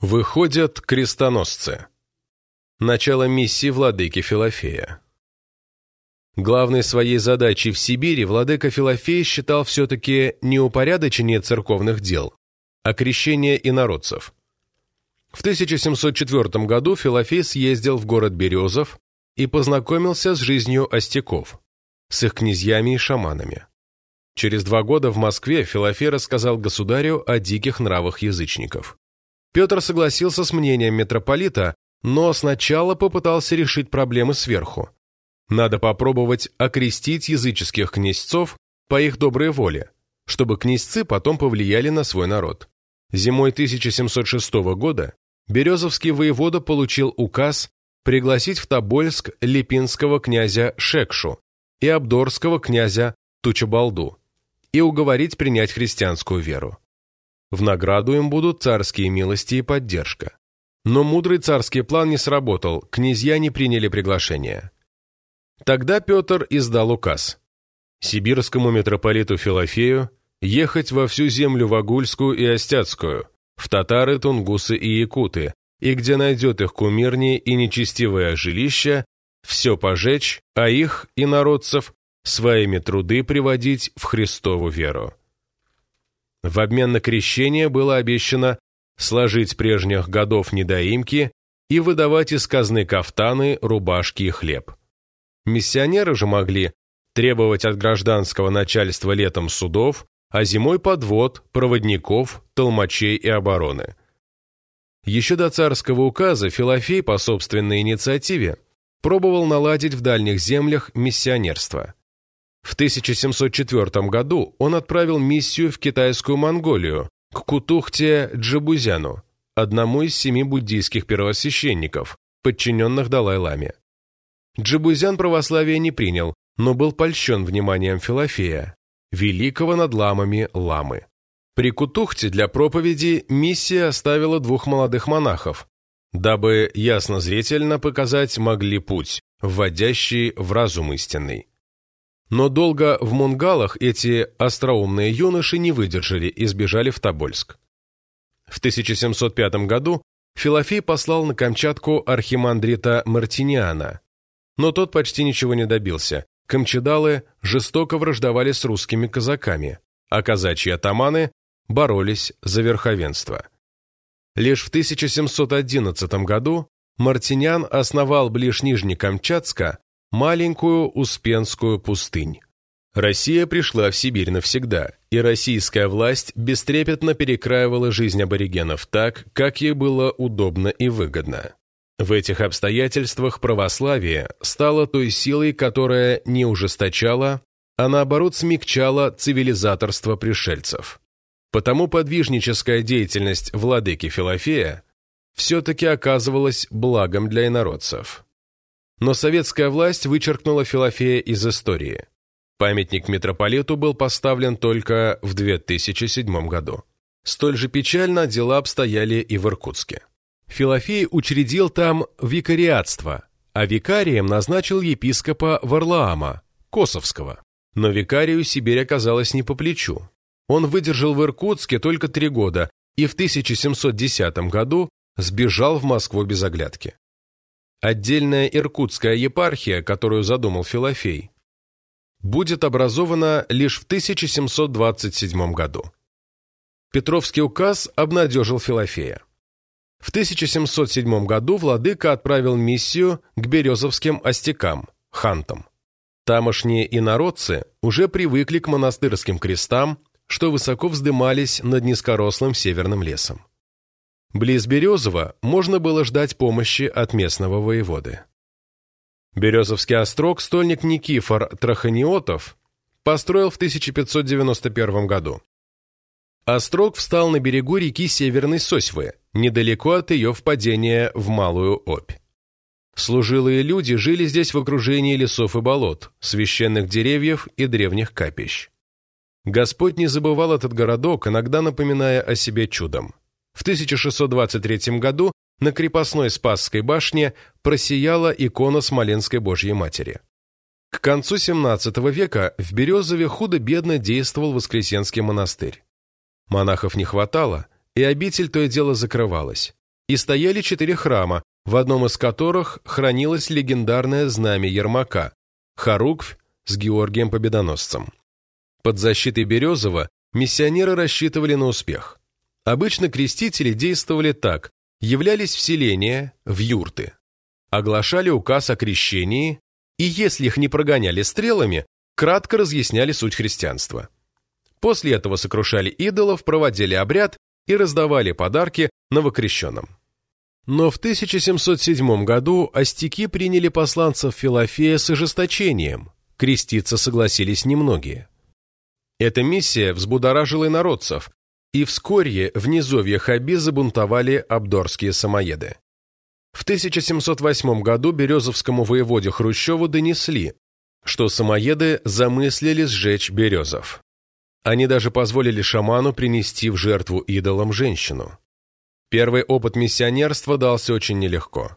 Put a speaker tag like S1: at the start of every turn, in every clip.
S1: Выходят крестоносцы. Начало миссии владыки Филофея. Главной своей задачей в Сибири владыка Филофей считал все-таки не упорядочение церковных дел, а крещение инородцев. В 1704 году Филофей съездил в город Березов и познакомился с жизнью остяков, с их князьями и шаманами. Через два года в Москве Филофей рассказал государю о диких нравах язычников. Петр согласился с мнением митрополита, но сначала попытался решить проблемы сверху. Надо попробовать окрестить языческих князцов по их доброй воле, чтобы князцы потом повлияли на свой народ. Зимой 1706 года Березовский воевода получил указ пригласить в Тобольск липинского князя Шекшу и абдорского князя Тучебалду и уговорить принять христианскую веру. В награду им будут царские милости и поддержка. Но мудрый царский план не сработал, князья не приняли приглашение. Тогда Петр издал указ. Сибирскому митрополиту Филофею ехать во всю землю Вагульскую и Остяцкую, в татары, тунгусы и якуты, и где найдет их кумирнее и нечестивое жилище, все пожечь, а их, и народцев, своими труды приводить в Христову веру. В обмен на крещение было обещано сложить прежних годов недоимки и выдавать из казны кафтаны, рубашки и хлеб. Миссионеры же могли требовать от гражданского начальства летом судов, а зимой подвод, проводников, толмачей и обороны. Еще до царского указа Филофей по собственной инициативе пробовал наладить в дальних землях миссионерство. В 1704 году он отправил миссию в китайскую Монголию, к Кутухте Джабузяну, одному из семи буддийских первосвященников, подчиненных Далай-ламе. Джабузян православие не принял, но был польщен вниманием Филофея, великого над ламами ламы. При Кутухте для проповеди миссия оставила двух молодых монахов, дабы ясно зрительно показать могли путь, вводящий в разум истинный. Но долго в Мунгалах эти остроумные юноши не выдержали и сбежали в Тобольск. В 1705 году Филофей послал на Камчатку архимандрита Мартиниана, но тот почти ничего не добился. Камчедалы жестоко враждовали с русскими казаками, а казачьи атаманы боролись за верховенство. Лишь в 1711 году Мартинян основал близ Нижнекамчатска маленькую Успенскую пустынь. Россия пришла в Сибирь навсегда, и российская власть бестрепетно перекраивала жизнь аборигенов так, как ей было удобно и выгодно. В этих обстоятельствах православие стало той силой, которая не ужесточала, а наоборот смягчала цивилизаторство пришельцев. Потому подвижническая деятельность владыки Филофея все-таки оказывалась благом для инородцев. Но советская власть вычеркнула Филофея из истории. Памятник митрополиту был поставлен только в 2007 году. Столь же печально дела обстояли и в Иркутске. Филофей учредил там викариатство, а викарием назначил епископа Варлаама, Косовского. Но викарию Сибирь оказалась не по плечу. Он выдержал в Иркутске только три года и в 1710 году сбежал в Москву без оглядки. Отдельная иркутская епархия, которую задумал Филофей, будет образована лишь в 1727 году. Петровский указ обнадежил Филофея. В 1707 году владыка отправил миссию к березовским остякам, хантам. Тамошние инородцы уже привыкли к монастырским крестам, что высоко вздымались над низкорослым северным лесом. Близ Березова можно было ждать помощи от местного воеводы. Березовский острог стольник Никифор Траханиотов построил в 1591 году. Острог встал на берегу реки Северной Сосьвы, недалеко от ее впадения в Малую Обь. Служилые люди жили здесь в окружении лесов и болот, священных деревьев и древних капищ. Господь не забывал этот городок, иногда напоминая о себе чудом. В 1623 году на крепостной Спасской башне просияла икона Смоленской Божьей Матери. К концу XVII века в Березове худо-бедно действовал Воскресенский монастырь. Монахов не хватало, и обитель то и дело закрывалась. и стояли четыре храма, в одном из которых хранилось легендарное знамя Ермака – Харуквь с Георгием Победоносцем. Под защитой Березова миссионеры рассчитывали на успех. Обычно крестители действовали так – являлись в селения, в юрты, оглашали указ о крещении и, если их не прогоняли стрелами, кратко разъясняли суть христианства. После этого сокрушали идолов, проводили обряд и раздавали подарки новокрещенным. Но в 1707 году остяки приняли посланцев Филофея с ожесточением, креститься согласились немногие. Эта миссия взбудоражила инородцев, и вскоре в низовьях Аби забунтовали абдорские самоеды. В 1708 году березовскому воеводе Хрущеву донесли, что самоеды замыслили сжечь березов. Они даже позволили шаману принести в жертву идолам женщину. Первый опыт миссионерства дался очень нелегко.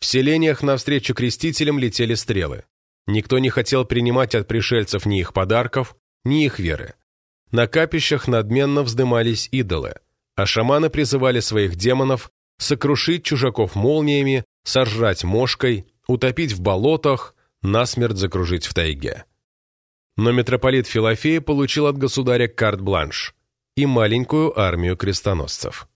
S1: В селениях навстречу крестителям летели стрелы. Никто не хотел принимать от пришельцев ни их подарков, ни их веры. На капищах надменно вздымались идолы, а шаманы призывали своих демонов сокрушить чужаков молниями, сожрать мошкой, утопить в болотах, насмерть закружить в тайге. Но митрополит Филофей получил от государя карт-бланш и маленькую армию крестоносцев.